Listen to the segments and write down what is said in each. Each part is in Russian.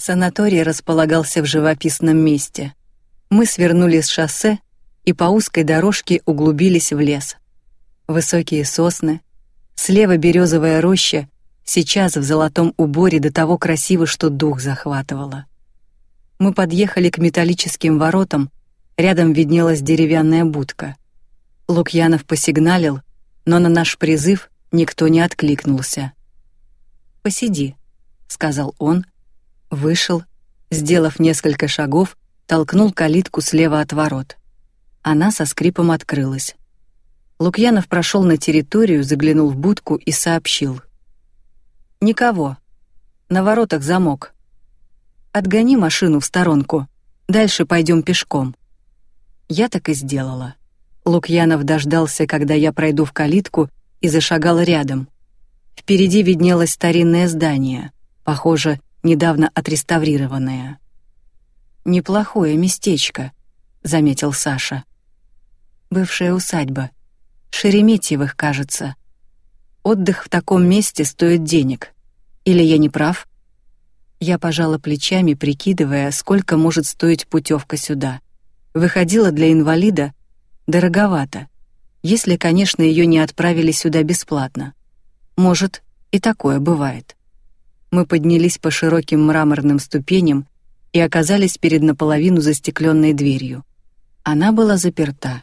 Санаторий располагался в живописном месте. Мы свернули с шоссе и по узкой дорожке углубились в лес. Высокие сосны, слева березовая роща, сейчас в золотом уборе до того красиво, что дух захватывало. Мы подъехали к металлическим воротам, рядом виднелась деревянная будка. Лукьянов посигналил, но на наш призыв никто не откликнулся. «Посиди», — сказал он, вышел, сделав несколько шагов, толкнул калитку слева от ворот. Она со скрипом открылась. Лукьянов прошел на территорию, заглянул в будку и сообщил. «Никого. На воротах замок. Отгони машину в сторонку. Дальше пойдем пешком». Я так и сделала. Лукьянов дождался, когда я пройду в калитку, и зашагал рядом. Впереди виднелось старинное здание, похоже, недавно отреставрированное. «Неплохое местечко», — заметил Саша. «Бывшая усадьба. Шереметьевых, кажется. Отдых в таком месте стоит денег. Или я не прав?» Я пожала плечами, прикидывая, сколько может стоить путевка сюда. Выходила для инвалида дороговато, если, конечно, ее не отправили сюда бесплатно. Может, и такое бывает. Мы поднялись по широким мраморным ступеням и оказались перед наполовину застекленной дверью. Она была заперта.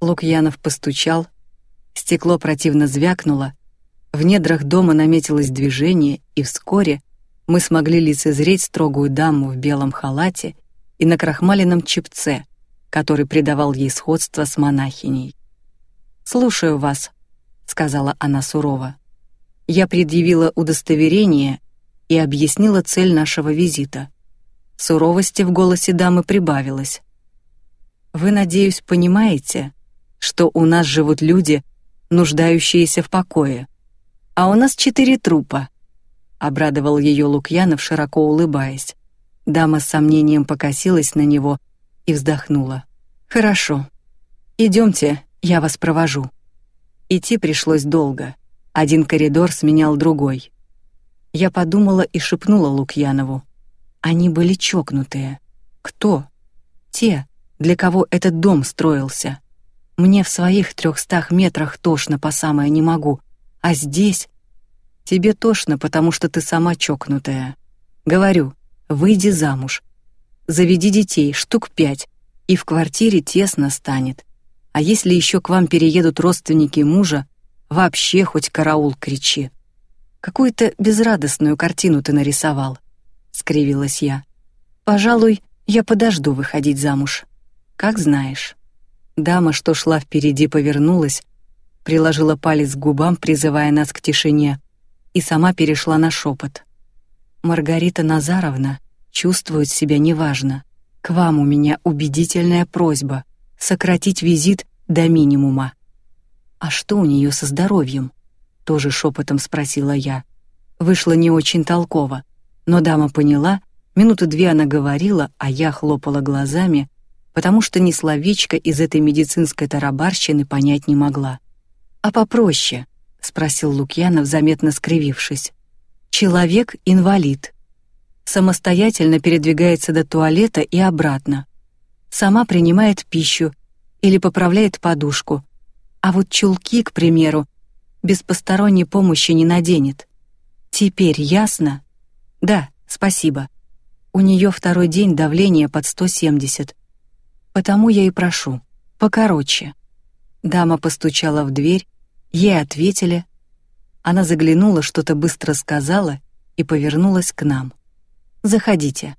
Лукьянов постучал, стекло противно звякнуло, в недрах дома наметилось движение, и вскоре мы смогли лицезреть строгую даму в белом халате и на крахмаленном чепце, который придавал ей сходство с монахиней. «Слушаю вас», — сказала она сурово. Я предъявила удостоверение и объяснила цель нашего визита. Суровости в голосе дамы прибавилось. «Вы, надеюсь, понимаете, что у нас живут люди, нуждающиеся в покое, а у нас четыре трупа», — обрадовал ее Лукьянов, широко улыбаясь. Дама с сомнением покосилась на него и вздохнула. «Хорошо. Идемте, я вас провожу». Идти пришлось долго. Один коридор сменял другой. Я подумала и шепнула Лукьянову. Они были чокнутые. Кто? Те, для кого этот дом строился. Мне в своих трехстах метрах тошно по самое не могу, а здесь... Тебе тошно, потому что ты сама чокнутая. Говорю, выйди замуж. Заведи детей, штук пять, и в квартире тесно станет. А если еще к вам переедут родственники мужа, вообще хоть караул кричи. Какую-то безрадостную картину ты нарисовал, скривилась я. Пожалуй, я подожду выходить замуж. Как знаешь. Дама, что шла впереди, повернулась, приложила палец к губам, призывая нас к тишине, и сама перешла на шепот. Маргарита Назаровна чувствует себя неважно. К вам у меня убедительная просьба сократить визит до минимума. А что у нее со здоровьем? тоже шепотом спросила я. Вышло не очень толково, но дама поняла, минуты две она говорила, а я хлопала глазами, потому что ни словечко из этой медицинской тарабарщины понять не могла. А попроще, спросил Лукьянов, заметно скривившись. Человек инвалид. Самостоятельно передвигается до туалета и обратно. Сама принимает пищу или поправляет подушку. А вот чулки, к примеру, без посторонней помощи не наденет. Теперь ясно? Да, спасибо. У нее второй день давление под 170. Потому я и прошу, покороче. Дама постучала в дверь, ей ответили. Она заглянула, что-то быстро сказала и повернулась к нам. Заходите.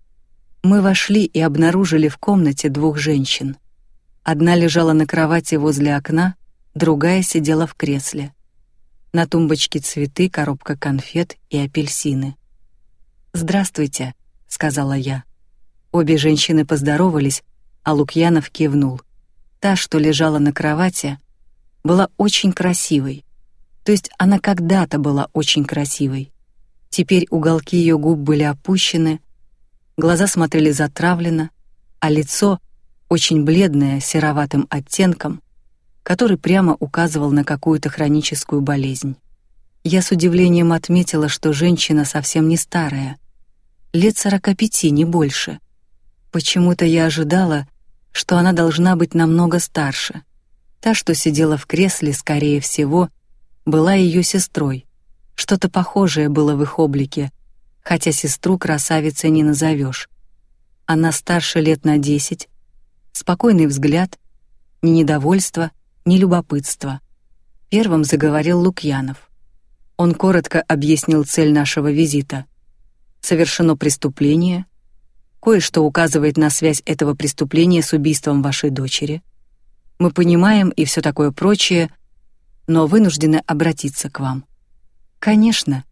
Мы вошли и обнаружили в комнате двух женщин. Одна лежала на кровати возле окна, другая сидела в кресле. На тумбочке цветы, коробка конфет и апельсины. «Здравствуйте», — сказала я. Обе женщины поздоровались, а Лукьянов кивнул. Та, что лежала на кровати, была очень красивой. То есть она когда-то была очень красивой. Теперь уголки ее губ были опущены, глаза смотрели затравленно, а лицо, очень бледное, сероватым оттенком, который прямо указывал на какую-то хроническую болезнь. Я с удивлением отметила, что женщина совсем не старая. лет сорока пяти, не больше. Почему-то я ожидала, что она должна быть намного старше. Та, что сидела в кресле, скорее всего, была ее сестрой. Что-то похожее было в их облике, хотя сестру красавицей не назовешь. Она старше лет на десять, спокойный взгляд, ни недовольства, ни любопытства. Первым заговорил Лукьянов. Он коротко объяснил цель нашего визита. Совершено преступление, кое-что указывает на связь этого преступления с убийством вашей дочери. Мы понимаем и все такое прочее, но вынуждены обратиться к вам. Конечно,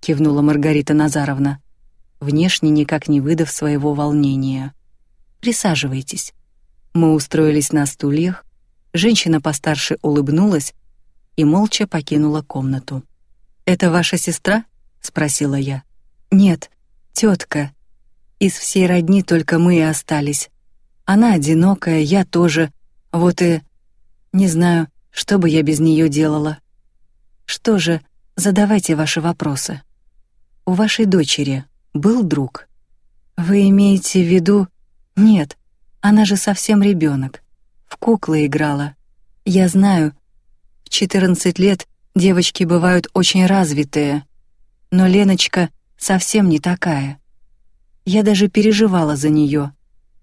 кивнула Маргарита Назаровна, внешне никак не выдав своего волнения. Присаживайтесь. Мы устроились на стульях. Женщина постарше улыбнулась и молча покинула комнату. Это ваша сестра? спросила я. Нет, тетка. Из всей родни только мы и остались. Она одинокая, я тоже. Вот и не знаю, что бы я без нее делала. Что же, задавайте ваши вопросы. У вашей дочери был друг? Вы имеете в виду? Нет, она же совсем ребенок. В куклы играла. Я знаю. В 14 лет девочки бывают очень развитые, но Леночка совсем не такая. Я даже переживала за нее.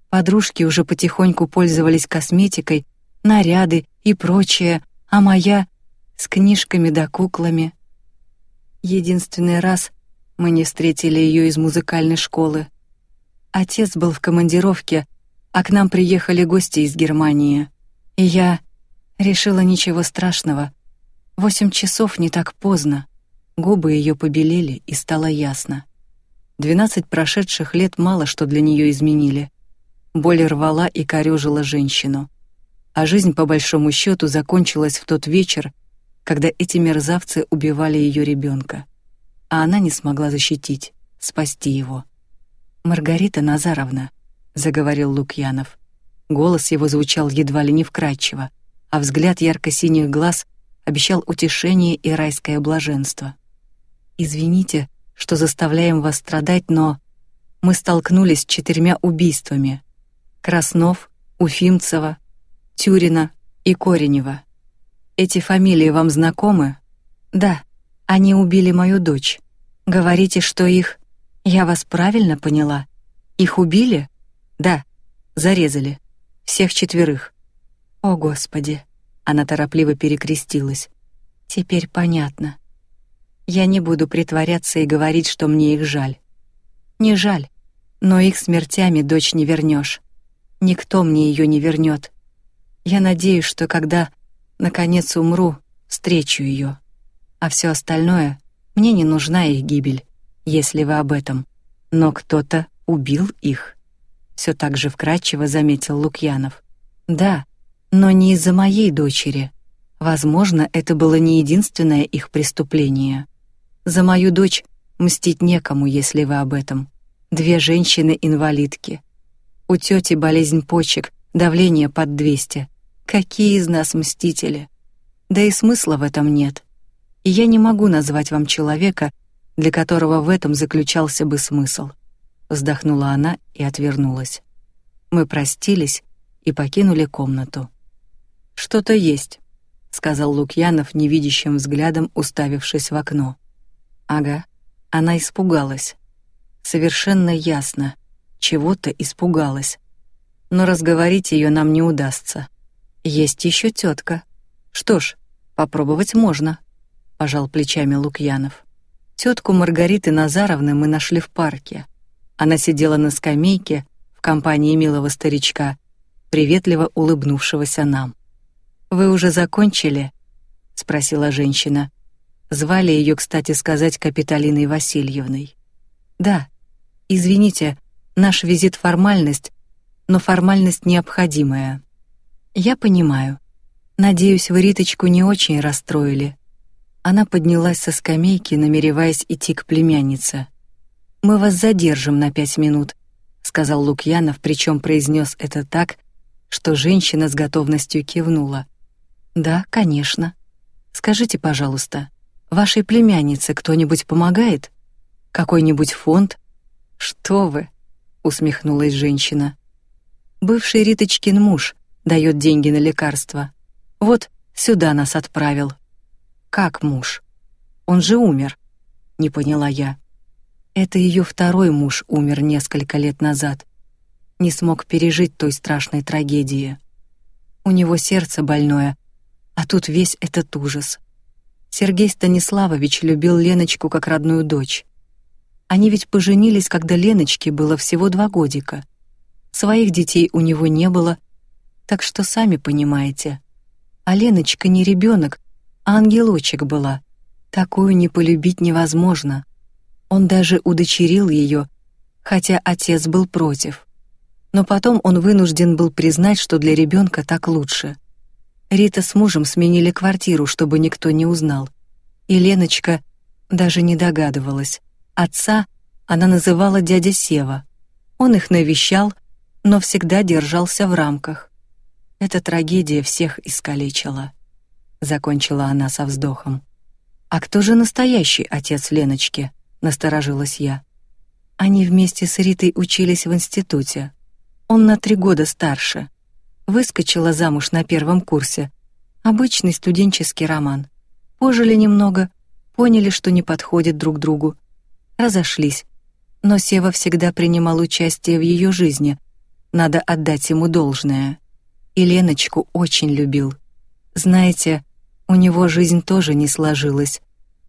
Подружки уже потихоньку пользовались косметикой, наряды и прочее, а моя с книжками да куклами. Единственный раз мы не встретили ее из музыкальной школы. Отец был в командировке, а к нам приехали гости из Германии. И я решила ничего страшного. Восемь часов не так поздно. Губы ее побелели, и стало ясно. Двенадцать прошедших лет мало что для нее изменили. Боль рвала и корежила женщину. А жизнь, по большому счету, закончилась в тот вечер, когда эти мерзавцы убивали ее ребенка. А она не смогла защитить, спасти его. «Маргарита Назаровна», заговорил Лукьянов. Голос его звучал едва ли не вкрадчиво, а взгляд ярко-синих глаз обещал утешение и райское блаженство. Извините, что заставляем вас страдать, но мы столкнулись с четырьмя убийствами: Краснов, Уфимцева, Тюрина и Коренева. Эти фамилии вам знакомы? Да, они убили мою дочь. Говорите, что их Я вас правильно поняла? Их убили? Да, зарезали. Всех четверых. О, Господи. Она торопливо перекрестилась. Теперь понятно. Я не буду притворяться и говорить, что мне их жаль. Не жаль, но их смертями дочь не вернешь. Никто мне ее не вернет. Я надеюсь, что когда наконец умру, встречу ее. А все остальное мне не нужна их гибель, если вы об этом. Но кто-то убил их все так же вкратчиво заметил Лукьянов. Да, но не из-за моей дочери. Возможно, это было не единственное их преступление. За мою дочь мстить некому, если вы об этом. Две женщины-инвалидки. У тети болезнь почек, давление под 200. Какие из нас мстители? Да и смысла в этом нет. И я не могу назвать вам человека, для которого в этом заключался бы смысл вздохнула она и отвернулась. Мы простились и покинули комнату. Что-то есть, сказал Лукьянов невидящим взглядом, уставившись в окно. Ага. Она испугалась. Совершенно ясно, чего-то испугалась. Но разговорить ее нам не удастся. Есть еще тетка. Что ж, попробовать можно, пожал плечами Лукьянов. Тетку Маргариты Назаровны мы нашли в парке. Она сидела на скамейке в компании милого старичка, приветливо улыбнувшегося нам. Вы уже закончили? спросила женщина. Звали ее, кстати сказать, Капиталиной Васильевной. Да. Извините, наш визит формальность, но формальность необходимая. Я понимаю. Надеюсь, вы Риточку не очень расстроили. Она поднялась со скамейки, намереваясь идти к племяннице. Мы вас задержим на пять минут, сказал Лукьянов, причем произнес это так, что женщина с готовностью кивнула. Да, конечно. Скажите, пожалуйста, вашей племяннице кто-нибудь помогает? Какой-нибудь фонд? «Что вы?» — усмехнулась женщина. «Бывший Риточкин муж дает деньги на лекарства. Вот сюда нас отправил». «Как муж? Он же умер», — не поняла я. Это ее второй муж умер несколько лет назад. Не смог пережить той страшной трагедии. У него сердце больное, а тут весь этот ужас. Сергей Станиславович любил Леночку как родную дочь. Они ведь поженились, когда Леночке было всего два годика. Своих детей у него не было, так что сами понимаете. А Леночка не ребенок, а ангелочек была. Такую не полюбить невозможно. Он даже удочерил ее, хотя отец был против. Но потом он вынужден был признать, что для ребенка так лучше. Рита с мужем сменили квартиру, чтобы никто не узнал. И Леночка даже не догадывалась. Отца она называла дядя Сева. Он их навещал, но всегда держался в рамках. Эта трагедия всех искалечила. Закончила она со вздохом. А кто же настоящий отец Леночки? Насторожилась я. Они вместе с Ритой учились в институте. Он на три года старше. Выскочила замуж на первом курсе. Обычный студенческий роман. Пожили немного, поняли, что не подходят друг другу. Разошлись. Но Сева всегда принимал участие в ее жизни. Надо отдать ему должное. И Леночку очень любил. Знаете, у него жизнь тоже не сложилась.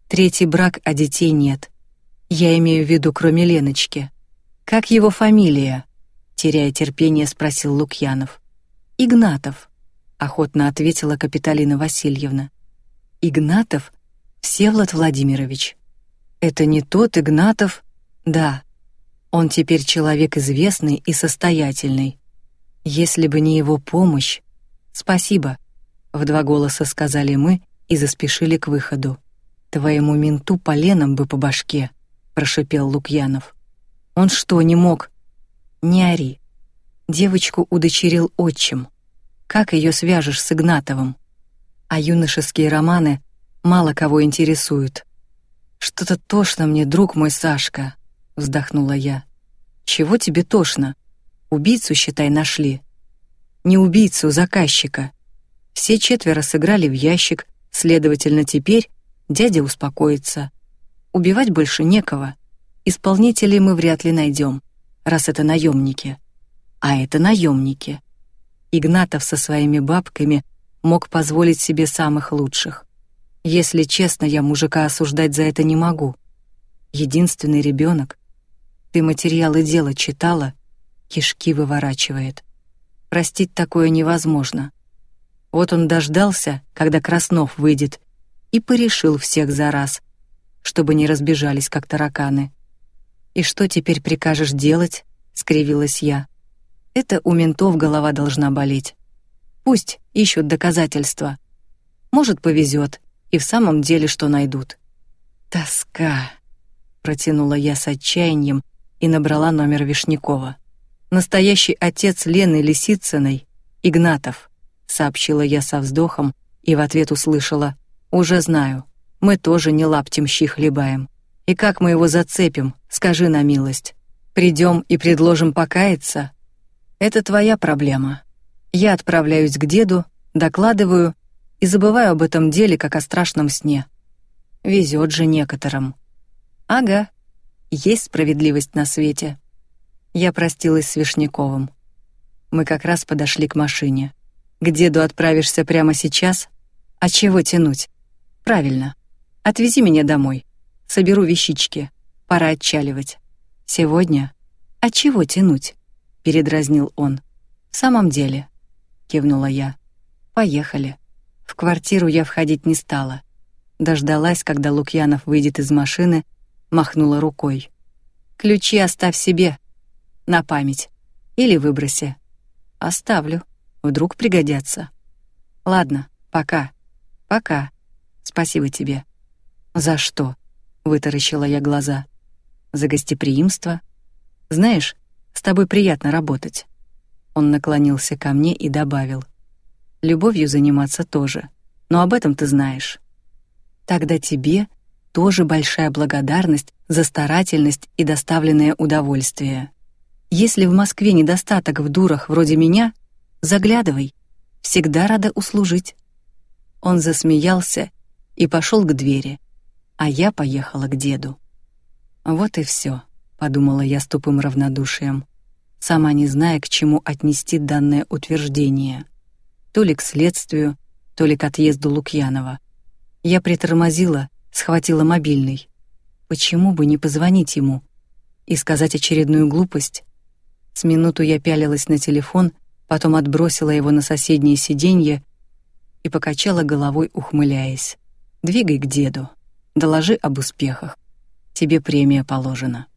Третий брак, а детей нет. Я имею в виду, кроме Леночки. Как его фамилия? теряя терпение, спросил Лукьянов. Игнатов, охотно ответила Капиталина Васильевна. Игнатов Всеволод Владимирович. Это не тот Игнатов? Да. Он теперь человек известный и состоятельный. Если бы не его помощь. Спасибо, в два голоса сказали мы и заспешили к выходу. Твоему менту поленом бы по башке прошипел Лукьянов. Он что, не мог? Не ори. Девочку удочерил отчим. Как ее свяжешь с Игнатовым? А юношеские романы мало кого интересуют. Что-то тошно мне, друг мой Сашка, вздохнула я. Чего тебе тошно? Убийцу, считай, нашли. Не убийцу, заказчика. Все четверо сыграли в ящик, следовательно, теперь дядя успокоится убивать больше некого. Исполнителей мы вряд ли найдем, раз это наемники. А это наемники. Игнатов со своими бабками мог позволить себе самых лучших. Если честно, я мужика осуждать за это не могу. Единственный ребенок. Ты материалы дела читала, кишки выворачивает. Простить такое невозможно. Вот он дождался, когда Краснов выйдет, и порешил всех за раз, чтобы не разбежались, как тараканы. «И что теперь прикажешь делать?» — скривилась я. «Это у ментов голова должна болеть. Пусть ищут доказательства. Может, повезет, и в самом деле что найдут». «Тоска», — протянула я с отчаянием и набрала номер Вишнякова. «Настоящий отец Лены Лисицыной — Игнатов», — сообщила я со вздохом и в ответ услышала «Уже знаю». Мы тоже не лаптем щи хлебаем. И как мы его зацепим, скажи на милость. Придем и предложим покаяться? Это твоя проблема. Я отправляюсь к деду, докладываю и забываю об этом деле, как о страшном сне. Везет же некоторым. Ага, есть справедливость на свете. Я простилась с Вишняковым. Мы как раз подошли к машине. К деду отправишься прямо сейчас? А чего тянуть? Правильно. Отвези меня домой. Соберу вещички. Пора отчаливать. Сегодня? А чего тянуть? передразнил он. В самом деле, кивнула я. Поехали. В квартиру я входить не стала. Дождалась, когда Лукьянов выйдет из машины, махнула рукой. Ключи оставь себе на память или выброси. Оставлю, вдруг пригодятся. Ладно, пока. Пока. Спасибо тебе. «За что?» — вытаращила я глаза. «За гостеприимство? Знаешь, с тобой приятно работать». Он наклонился ко мне и добавил. «Любовью заниматься тоже, но об этом ты знаешь. Тогда тебе тоже большая благодарность за старательность и доставленное удовольствие. Если в Москве недостаток в дурах вроде меня, заглядывай, всегда рада услужить. Он засмеялся и пошел к двери, а я поехала к деду. Вот и все, подумала я с тупым равнодушием, сама не зная, к чему отнести данное утверждение. То ли к следствию, то ли к отъезду Лукьянова. Я притормозила, схватила мобильный. Почему бы не позвонить ему и сказать очередную глупость? С минуту я пялилась на телефон, потом отбросила его на соседнее сиденье и покачала головой, ухмыляясь. Двигай к деду. Доложи об успехах. Тебе премия положена.